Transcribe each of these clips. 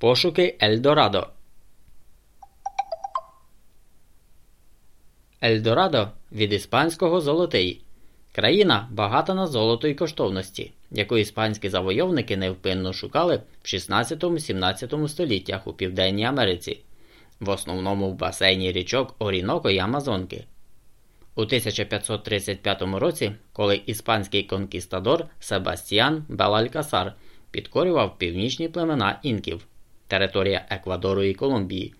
Пошуки Ельдорадо. Ельдорадо від іспанського золотий. Країна багата на золото і коштовності, яку іспанські завойовники невпинно шукали в 16-17 століттях у Південній Америці, в основному в басейні річок Оріноко і Амазонки. У 1535 році, коли іспанський конкістадор Себастьян Белалькасар підкорював північні племена інків, територія Еквадору і Колумбії,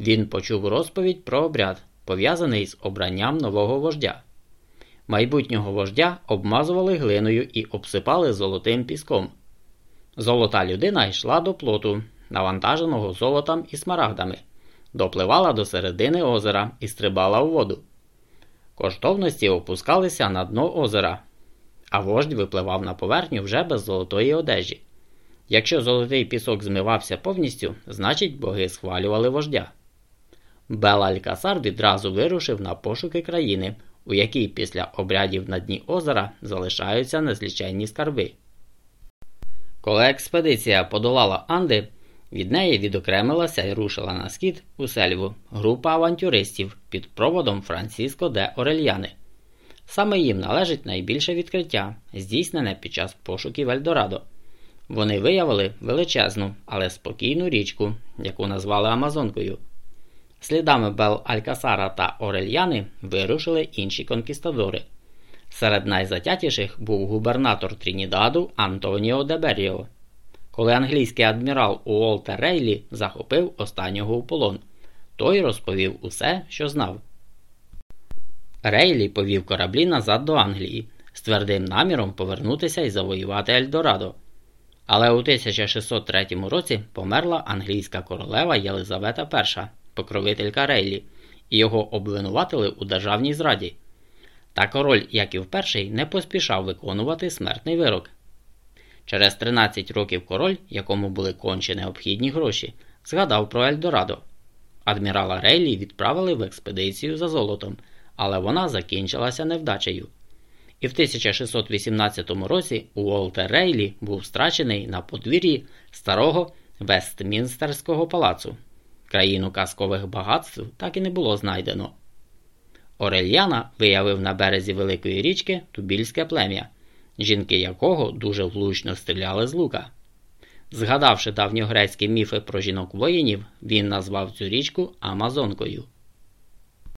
він почув розповідь про обряд, пов'язаний з обранням нового вождя. Майбутнього вождя обмазували глиною і обсипали золотим піском. Золота людина йшла до плоту, навантаженого золотом і смарагдами, допливала до середини озера і стрибала у воду. Коштовності опускалися на дно озера, а вождь випливав на поверхню вже без золотої одежі. Якщо золотий пісок змивався повністю, значить боги схвалювали вождя. Белалькасар відразу вирушив на пошуки країни, у якій після обрядів на дні озера залишаються незліченні скарби. Коли експедиція подолала Анди, від неї відокремилася і рушила на схід у сельву група авантюристів під проводом Франциско де Орельяни. Саме їм належить найбільше відкриття, здійснене під час пошуків Ельдорадо. Вони виявили величезну, але спокійну річку, яку назвали Амазонкою. Слідами Бел Алькасара та Орельяни вирушили інші конкістадори. Серед найзатятіших був губернатор Трінідаду Антоніо Деберіо. Коли англійський адмірал Уолтер Рейлі захопив останнього у полон, той розповів усе, що знав. Рейлі повів кораблі назад до Англії з твердим наміром повернутися і завоювати Ельдорадо. Але у 1603 році померла англійська королева Єлизавета І, покровителька Рейлі, і його обвинуватили у державній зраді. Та король Яків І не поспішав виконувати смертний вирок. Через 13 років король, якому були конче необхідні гроші, згадав про Ельдорадо. Адмірала Рейлі відправили в експедицію за золотом, але вона закінчилася невдачею. І в 1618 році Уолтер Рейлі був страчений на подвір'ї старого Вестмінстерського палацу. Країну казкових багатств так і не було знайдено. Орельяна виявив на березі Великої річки тубільське плем'я, жінки якого дуже влучно стріляли з лука. Згадавши давньогрецькі міфи про жінок воїнів, він назвав цю річку Амазонкою.